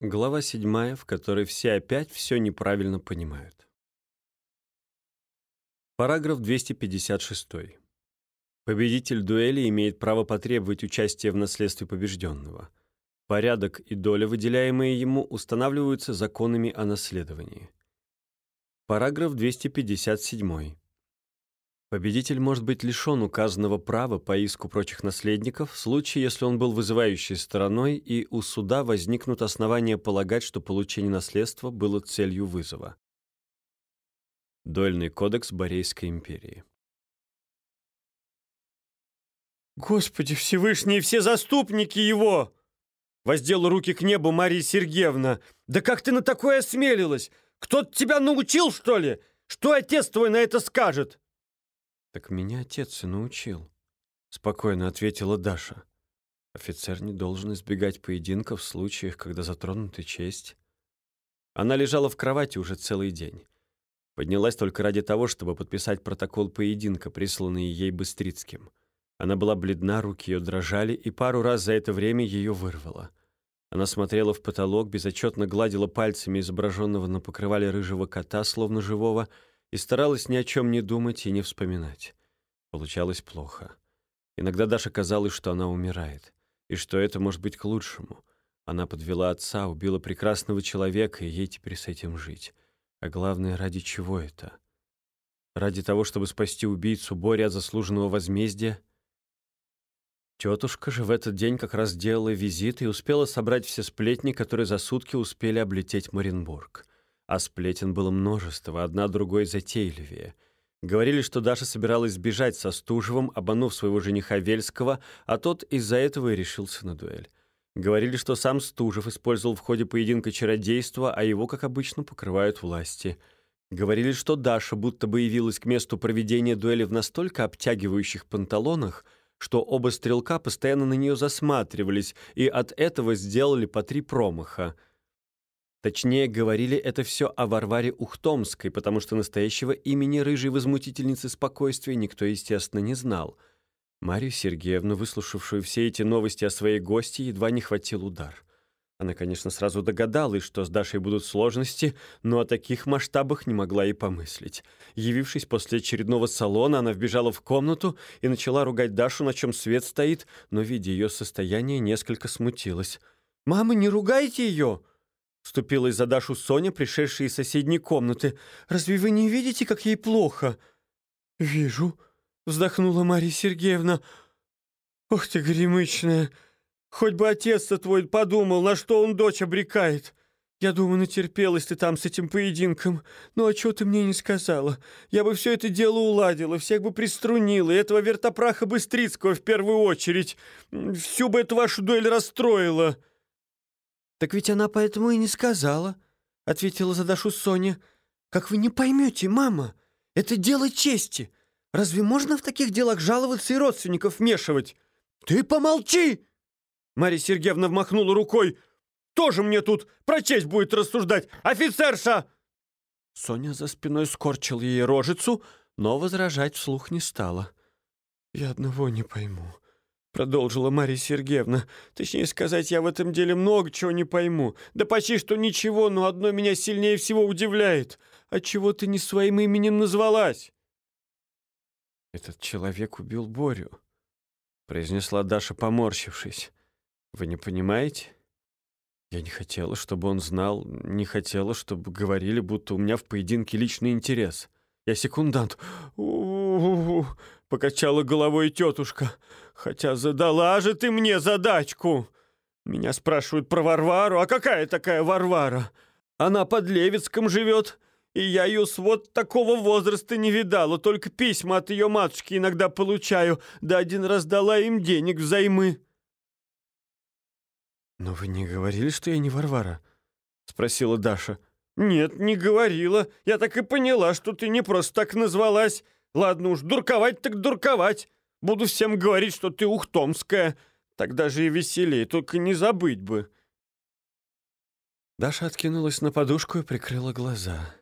Глава седьмая, в которой все опять все неправильно понимают. Параграф 256. Победитель дуэли имеет право потребовать участия в наследстве побежденного. Порядок и доля, выделяемые ему, устанавливаются законами о наследовании. Параграф 257. Победитель может быть лишен указанного права по иску прочих наследников в случае, если он был вызывающей стороной и у суда возникнут основания полагать, что получение наследства было целью вызова. Дуэльный кодекс Борейской империи. «Господи Всевышний, все заступники его!» Воздела руки к небу Мария Сергеевна. «Да как ты на такое осмелилась? Кто-то тебя научил, что ли? Что отец твой на это скажет?» «Так меня отец и научил», — спокойно ответила Даша. «Офицер не должен избегать поединков в случаях, когда затронута честь». Она лежала в кровати уже целый день. Поднялась только ради того, чтобы подписать протокол поединка, присланный ей Быстрицким. Она была бледна, руки ее дрожали, и пару раз за это время ее вырвало. Она смотрела в потолок, безотчетно гладила пальцами изображенного на покрывале рыжего кота, словно живого, и старалась ни о чем не думать и не вспоминать. Получалось плохо. Иногда Даша казалось, что она умирает, и что это может быть к лучшему. Она подвела отца, убила прекрасного человека, и ей теперь с этим жить. А главное, ради чего это? Ради того, чтобы спасти убийцу Бори от заслуженного возмездия? Тетушка же в этот день как раз делала визит и успела собрать все сплетни, которые за сутки успели облететь Маринбург. А сплетен было множество, одна другой затейливее. Говорили, что Даша собиралась сбежать со Стужевым, обманув своего жениха Вельского, а тот из-за этого и решился на дуэль. Говорили, что сам Стужев использовал в ходе поединка чародейство, а его, как обычно, покрывают власти. Говорили, что Даша будто бы явилась к месту проведения дуэли в настолько обтягивающих панталонах, что оба стрелка постоянно на нее засматривались и от этого сделали по три промаха — Точнее, говорили это все о Варваре Ухтомской, потому что настоящего имени рыжей возмутительницы спокойствия никто, естественно, не знал. Марию Сергеевну, выслушавшую все эти новости о своей гости, едва не хватил удар. Она, конечно, сразу догадалась, что с Дашей будут сложности, но о таких масштабах не могла и помыслить. Явившись после очередного салона, она вбежала в комнату и начала ругать Дашу, на чем свет стоит, но, видя ее состояние, несколько смутилась. «Мама, не ругайте ее!» Вступилась за Дашу Соня, пришедшая из соседней комнаты. «Разве вы не видите, как ей плохо?» «Вижу», — вздохнула Мария Сергеевна. «Ох ты, гремычная! Хоть бы отец-то твой подумал, на что он дочь обрекает. Я думаю, натерпелась ты там с этим поединком. Ну а чего ты мне не сказала? Я бы все это дело уладила, всех бы приструнила, и этого вертопраха Быстрицкого в первую очередь. Всю бы эту вашу дуэль расстроила». «Так ведь она поэтому и не сказала», — ответила за Дашу Соня. «Как вы не поймете, мама, это дело чести. Разве можно в таких делах жаловаться и родственников вмешивать?» «Ты помолчи!» Марья Сергеевна вмахнула рукой. «Тоже мне тут про честь будет рассуждать! Офицерша!» Соня за спиной скорчил ей рожицу, но возражать вслух не стала. «Я одного не пойму», продолжила Мария Сергеевна. «Точнее сказать, я в этом деле много чего не пойму. Да почти что ничего, но одно меня сильнее всего удивляет. Отчего ты не своим именем назвалась?» «Этот человек убил Борю», — произнесла Даша, поморщившись. «Вы не понимаете?» Я не хотела, чтобы он знал, не хотела, чтобы говорили, будто у меня в поединке личный интерес. Я секундант. У-у-у, покачала головой тетушка. Хотя задала же ты мне задачку. Меня спрашивают про Варвару. А какая такая Варвара? Она под Левицком живет, и я ее с вот такого возраста не видала. Только письма от ее матушки иногда получаю. Да один раз дала им денег взаймы. «Но вы не говорили, что я не Варвара?» — спросила Даша. «Нет, не говорила. Я так и поняла, что ты не просто так назвалась. Ладно уж, дурковать так дурковать. Буду всем говорить, что ты ухтомская. Тогда же и веселее, только не забыть бы». Даша откинулась на подушку и прикрыла глаза.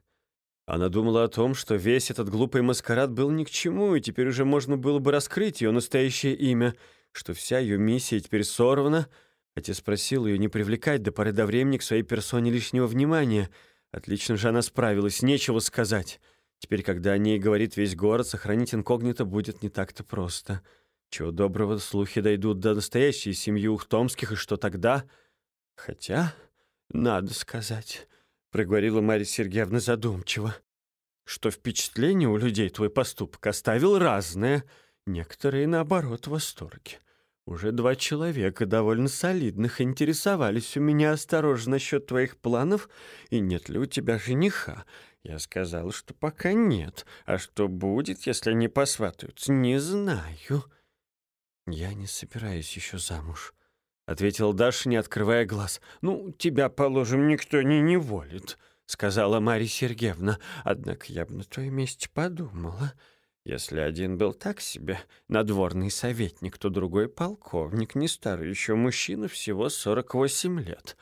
Она думала о том, что весь этот глупый маскарад был ни к чему, и теперь уже можно было бы раскрыть ее настоящее имя, что вся ее миссия теперь сорвана, Отец спросил ее не привлекать до поры до времени к своей персоне лишнего внимания. Отлично же она справилась, нечего сказать. Теперь, когда о ней говорит весь город, сохранить инкогнито будет не так-то просто. Чего доброго, слухи дойдут до настоящей семьи Ухтомских, и что тогда? Хотя, надо сказать, — проговорила Марья Сергеевна задумчиво, что впечатление у людей твой поступок оставил разное, некоторые, наоборот, в восторге. Уже два человека довольно солидных интересовались у меня осторожно насчет твоих планов, и нет ли у тебя жениха. Я сказал, что пока нет, а что будет, если они посватаются, не знаю. Я не собираюсь еще замуж, — ответил Даша, не открывая глаз. «Ну, тебя, положим, никто не неволит», — сказала Марья Сергеевна. «Однако я бы на твоем месте подумала». Если один был так себе, надворный советник, то другой полковник, не старый еще мужчина, всего 48 лет.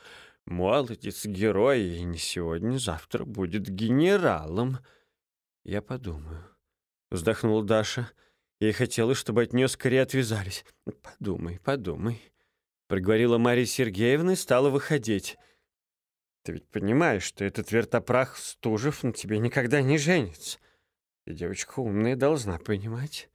Молодец, герой, и не сегодня-завтра будет генералом. Я подумаю. Вздохнула Даша. Ей хотелось, чтобы от нее скорее отвязались. Подумай, подумай. Проговорила Мария Сергеевна и стала выходить. Ты ведь понимаешь, что этот вертопрах Стужев на тебе никогда не женится. Ты девочка умная, должна понимать.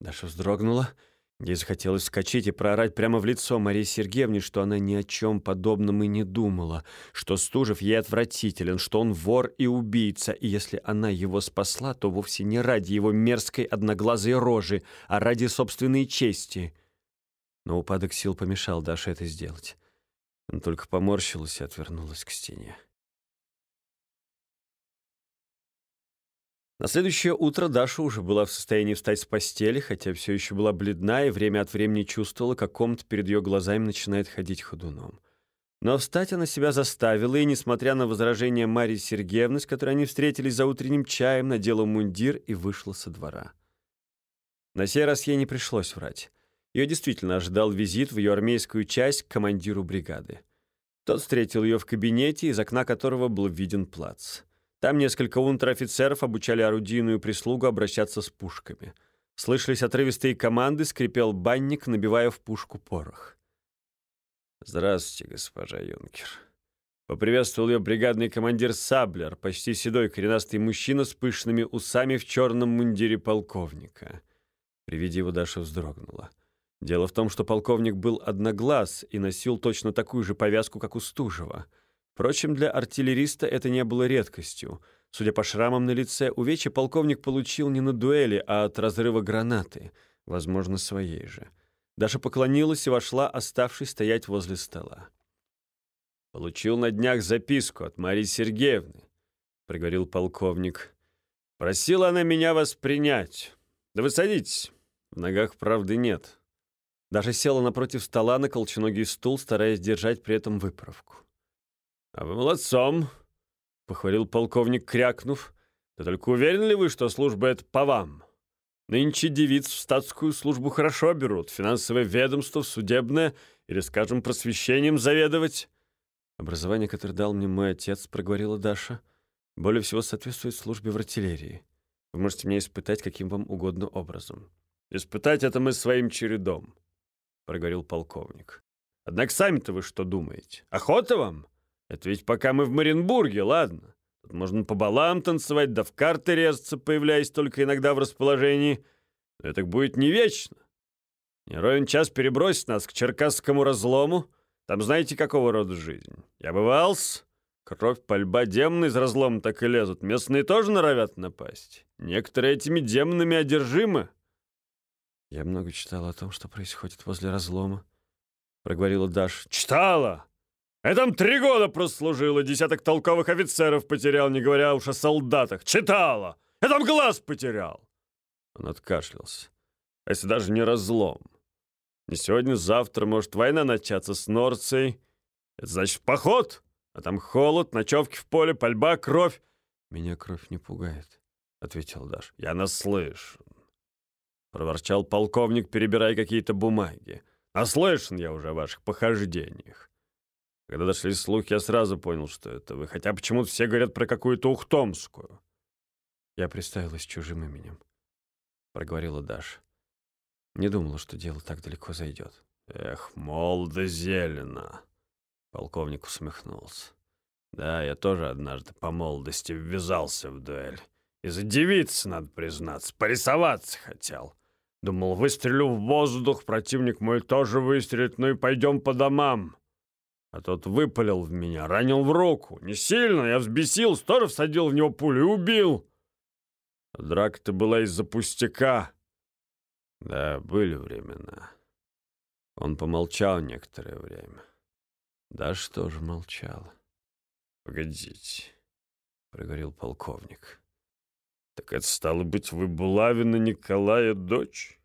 Даша вздрогнула. Ей захотелось вскочить и проорать прямо в лицо Марии Сергеевне, что она ни о чем подобном и не думала, что Стужев ей отвратителен, что он вор и убийца, и если она его спасла, то вовсе не ради его мерзкой одноглазой рожи, а ради собственной чести. Но упадок сил помешал Даше это сделать. Она только поморщилась и отвернулась к стене. На следующее утро Даша уже была в состоянии встать с постели, хотя все еще была бледна и время от времени чувствовала, как комната перед ее глазами начинает ходить ходуном. Но встать она себя заставила, и, несмотря на возражения Марии Сергеевны, с которой они встретились за утренним чаем, надела мундир и вышла со двора. На сей раз ей не пришлось врать. Ее действительно ожидал визит в ее армейскую часть к командиру бригады. Тот встретил ее в кабинете, из окна которого был виден плац. Там несколько унтер-офицеров обучали орудийную прислугу обращаться с пушками. Слышались отрывистые команды, скрипел банник, набивая в пушку порох. «Здравствуйте, госпожа Юнкер». Поприветствовал ее бригадный командир Саблер, почти седой коренастый мужчина с пышными усами в черном мундире полковника. При виде его Даша вздрогнула. Дело в том, что полковник был одноглаз и носил точно такую же повязку, как у Стужева — Впрочем, для артиллериста это не было редкостью. Судя по шрамам на лице, увечья полковник получил не на дуэли, а от разрыва гранаты, возможно, своей же. Даша поклонилась и вошла, оставшись стоять возле стола. «Получил на днях записку от Марии Сергеевны», — приговорил полковник. «Просила она меня вас принять. Да вы садитесь. В ногах правды нет». Даша села напротив стола на колченогий стул, стараясь держать при этом выправку. «А вы молодцом», — похвалил полковник, крякнув. «Да только уверены ли вы, что служба это по вам? Нынче девиц в статскую службу хорошо берут, финансовое ведомство, судебное или, скажем, просвещением заведовать». «Образование, которое дал мне мой отец», — проговорила Даша, «более всего соответствует службе в артиллерии. Вы можете меня испытать каким вам угодно образом». «Испытать это мы своим чередом», — проговорил полковник. «Однако сами-то вы что думаете? Охота вам?» Это ведь пока мы в Маринбурге, ладно. Тут можно по балам танцевать, да в карты резаться, появляясь только иногда в расположении. Но это будет не вечно. Не ровен час перебросить нас к Черкасскому разлому. Там знаете, какого рода жизнь? Я бывал-с. Кровь, пальба, демоны из разлома так и лезут. Местные тоже норовят напасть. Некоторые этими демонами одержимы. Я много читала о том, что происходит возле разлома. Проговорила Даша. Читала! Я там три года прослужила, десяток толковых офицеров потерял, не говоря уж о солдатах. Читала! Я там глаз потерял!» Он откашлялся. «А если даже не разлом? Не сегодня-завтра может война начаться с Норцией. Это значит поход, а там холод, ночевки в поле, пальба, кровь». «Меня кровь не пугает», — ответил Даш. «Я наслышан», — проворчал полковник, перебирая какие-то бумаги. «Наслышан я уже о ваших похождениях. Когда дошли слухи, я сразу понял, что это вы. Хотя почему-то все говорят про какую-то Ухтомскую. Я представилась чужим именем, — проговорила Даша. Не думала, что дело так далеко зайдет. Эх, молодо зелено. Полковник усмехнулся. Да, я тоже однажды по молодости ввязался в дуэль. Из-за девицы, надо признаться, порисоваться хотел. Думал, выстрелю в воздух, противник мой тоже выстрелит, ну и пойдем по домам. А тот выпалил в меня, ранил в руку. Не сильно, я взбесился, тоже всадил в него пулю и убил. А драка-то была из-за пустяка. Да, были времена. Он помолчал некоторое время. Да что же молчала? «Погодите», — проговорил полковник. «Так это, стало быть, вы Булавина Николая дочь?»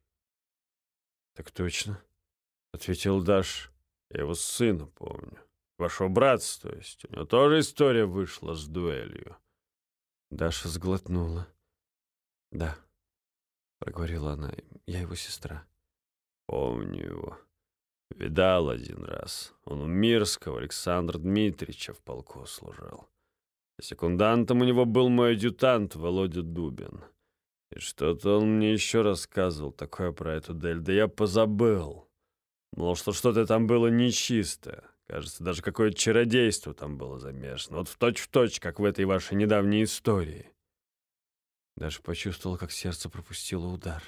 «Так точно», — ответил Даш. «Я его сына помню. Вашего братца, то есть. У него тоже история вышла с дуэлью». Даша сглотнула. «Да», — проговорила она, — «я его сестра». «Помню его. Видал один раз. Он у Мирского Александра Дмитриевича в полку служил. Секундантом у него был мой адъютант Володя Дубин. И что-то он мне еще рассказывал такое про эту Дель, да я позабыл. Мол, что что-то там было нечисто. Кажется, даже какое-то чародейство там было замешано. Вот в точь-в-точь, точь, как в этой вашей недавней истории. Даже почувствовал, как сердце пропустило удар.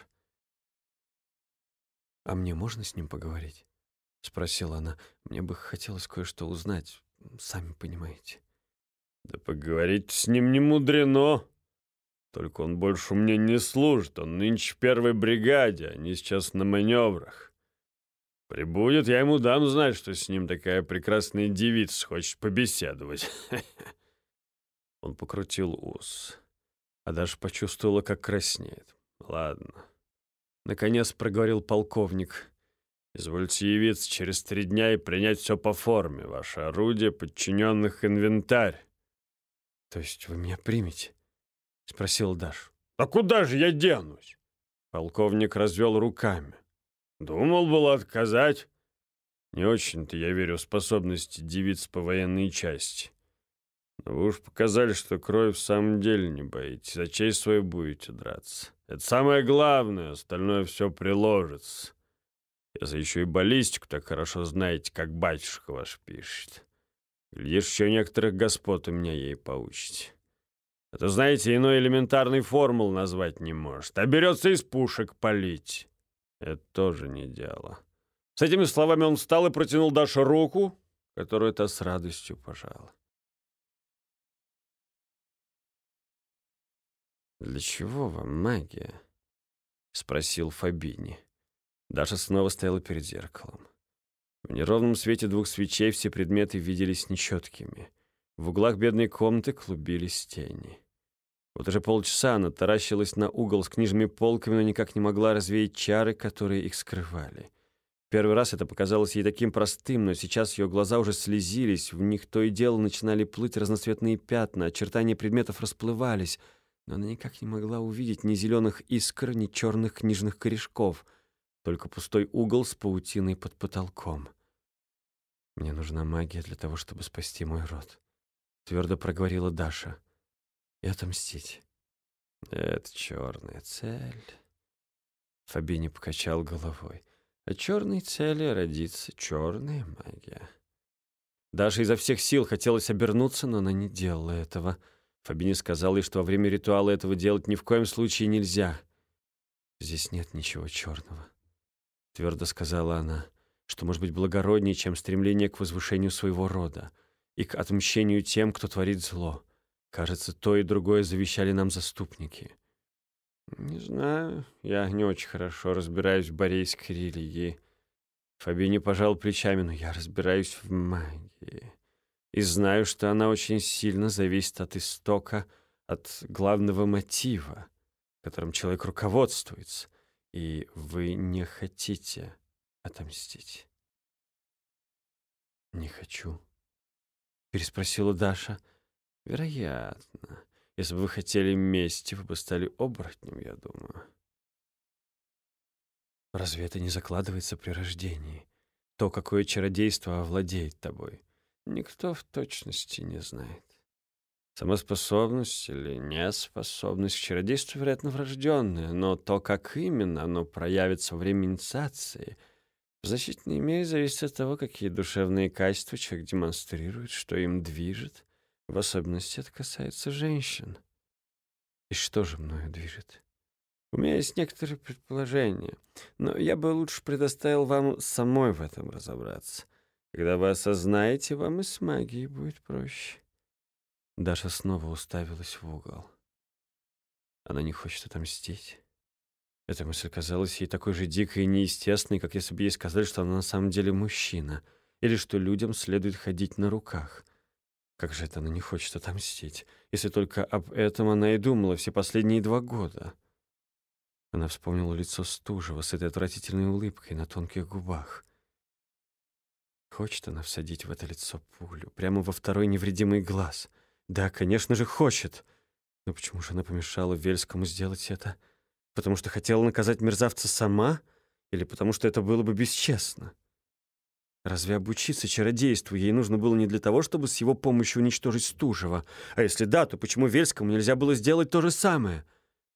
«А мне можно с ним поговорить?» — спросила она. «Мне бы хотелось кое-что узнать, сами понимаете». «Да поговорить с ним не мудрено. Только он больше меня не служит. Он нынче в первой бригаде, они сейчас на маневрах. Прибудет, я ему дам знать, что с ним такая прекрасная девица хочет побеседовать». Он покрутил ус, а даже почувствовала, как краснеет. «Ладно». Наконец проговорил полковник. Извольте явиться через три дня и принять все по форме. Ваше орудие, подчиненных инвентарь. То есть вы меня примете? Спросил Даш. А куда же я денусь? Полковник развел руками. Думал было отказать. Не очень-то я верю в способности девиц по военной части. Но вы уж показали, что кровь в самом деле не боитесь. За честь свою будете драться. Это самое главное, остальное все приложится. Если еще и баллистику так хорошо знаете, как батюшка ваш пишет. Глядишь, еще некоторых господ у меня ей поучите. А то, знаете, иной элементарный формул назвать не может, а берется из пушек палить. Это тоже не дело. С этими словами он встал и протянул Даше руку, которую та с радостью пожала. «Для чего вам магия?» — спросил Фабини. Даша снова стояла перед зеркалом. В неровном свете двух свечей все предметы виделись нечеткими. В углах бедной комнаты клубились тени. Вот уже полчаса она таращилась на угол с книжными полками, но никак не могла развеять чары, которые их скрывали. Первый раз это показалось ей таким простым, но сейчас ее глаза уже слезились, в них то и дело начинали плыть разноцветные пятна, очертания предметов расплывались, но она никак не могла увидеть ни зеленых искр, ни черных книжных корешков — только пустой угол с паутиной под потолком. «Мне нужна магия для того, чтобы спасти мой род», — твердо проговорила Даша. «И отомстить». «Это черная цель». Фабини покачал головой. «О черной цели родится черная магия». Даша изо всех сил хотелось обернуться, но она не делала этого. Фабини сказал ей, что во время ритуала этого делать ни в коем случае нельзя. Здесь нет ничего черного твердо сказала она, что может быть благороднее, чем стремление к возвышению своего рода и к отмщению тем, кто творит зло. Кажется, то и другое завещали нам заступники. Не знаю, я не очень хорошо разбираюсь в борейской религии. Фабини пожал плечами, но я разбираюсь в магии. И знаю, что она очень сильно зависит от истока, от главного мотива, которым человек руководствуется. И вы не хотите отомстить? Не хочу, переспросила Даша. Вероятно. Если бы вы хотели мести, вы бы стали оборотнем, я думаю. Разве это не закладывается при рождении? То, какое чародейство овладеет тобой, никто в точности не знает. Самоспособность или неспособность к чародейству, вероятно, врожденная, но то, как именно оно проявится во время инициации, Защитные меры зависят от того, какие душевные качества человек демонстрирует, что им движет. В особенности это касается женщин. И что же мною движет? У меня есть некоторые предположения, но я бы лучше предоставил вам самой в этом разобраться. Когда вы осознаете, вам и с магией будет проще. Даша снова уставилась в угол. Она не хочет отомстить. Эта мысль казалась ей такой же дикой и неестественной, как если бы ей сказали, что она на самом деле мужчина, или что людям следует ходить на руках. Как же это она не хочет отомстить, если только об этом она и думала все последние два года? Она вспомнила лицо Стужева с этой отвратительной улыбкой на тонких губах. Хочет она всадить в это лицо пулю, прямо во второй невредимый глаз. Да, конечно же, хочет. Но почему же она помешала Вельскому сделать это? Потому что хотела наказать мерзавца сама? Или потому что это было бы бесчестно? Разве обучиться чародейству ей нужно было не для того, чтобы с его помощью уничтожить Стужева? А если да, то почему Вельскому нельзя было сделать то же самое?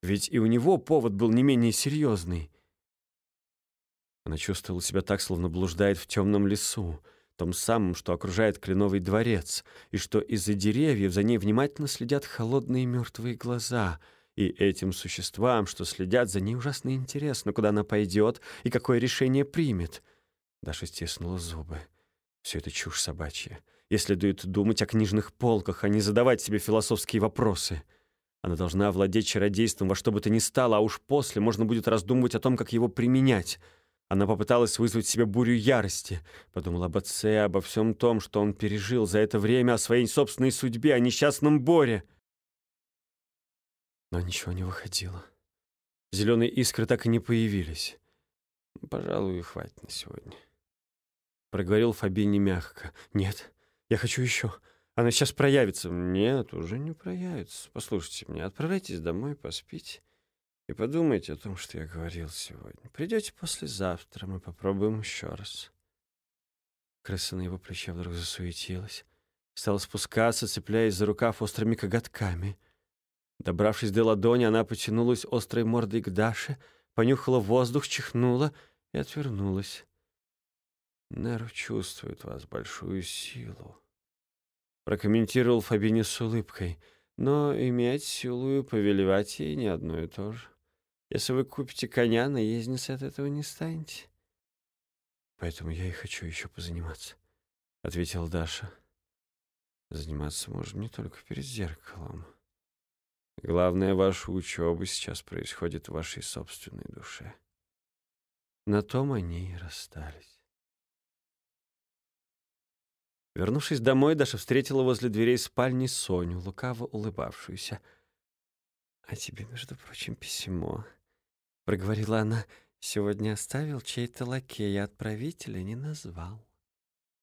Ведь и у него повод был не менее серьезный. Она чувствовала себя так, словно блуждает в темном лесу, том самом, что окружает кленовый дворец, и что из-за деревьев за ней внимательно следят холодные мертвые глаза. И этим существам, что следят за ней, ужасно интересно, куда она пойдет и какое решение примет. Даша стиснула зубы. Все это чушь собачья. Ей следует думать о книжных полках, а не задавать себе философские вопросы. Она должна овладеть чародейством во что бы то ни стало, а уж после можно будет раздумывать о том, как его применять — она попыталась вызвать себе бурю ярости, подумала об отце, обо всем том, что он пережил за это время, о своей собственной судьбе, о несчастном Боре. Но ничего не выходило. Зеленые искры так и не появились. «Пожалуй, хватит на сегодня», — проговорил Фабини мягко. «Нет, я хочу еще. Она сейчас проявится». «Нет, уже не проявится. Послушайте меня, отправляйтесь домой, поспите». И подумайте о том, что я говорил сегодня. Придете послезавтра, мы попробуем еще раз. Крыса на его плече вдруг засуетилась. Стала спускаться, цепляясь за рукав острыми коготками. Добравшись до ладони, она потянулась острой мордой к Даше, понюхала воздух, чихнула и отвернулась. Нерв чувствует вас большую силу. Прокомментировал Фабини с улыбкой. Но иметь силу и повелевать ей не одно и то же. Если вы купите коня, наездницы от этого не станете. Поэтому я и хочу еще позаниматься, — ответила Даша. Заниматься можем не только перед зеркалом. Главное, ваша учеба сейчас происходит в вашей собственной душе. На том они и расстались. Вернувшись домой, Даша встретила возле дверей спальни Соню, лукаво улыбавшуюся. «А тебе, между прочим, письмо», проговорила она. Сегодня оставил чей-то лакей, а отправителя не назвал.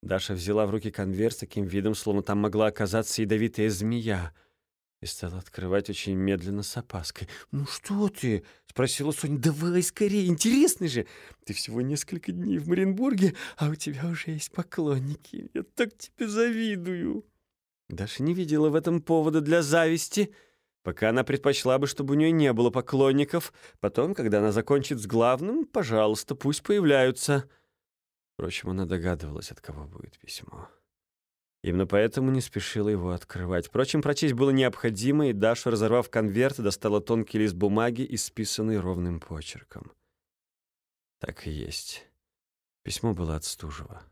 Даша взяла в руки конверт с таким видом, словно там могла оказаться ядовитая змея, и стала открывать очень медленно с опаской. «Ну что ты?» — спросила Соня. «Давай скорее, интересно же! Ты всего несколько дней в Маринбурге, а у тебя уже есть поклонники. Я так тебе завидую!» Даша не видела в этом повода для зависти — Пока она предпочла бы, чтобы у нее не было поклонников. Потом, когда она закончит с главным, пожалуйста, пусть появляются. Впрочем, она догадывалась, от кого будет письмо. Именно поэтому не спешила его открывать. Впрочем, прочесть было необходимо, и Даша, разорвав конверт, достала тонкий лист бумаги, исписанный ровным почерком. Так и есть. Письмо было от Стужева.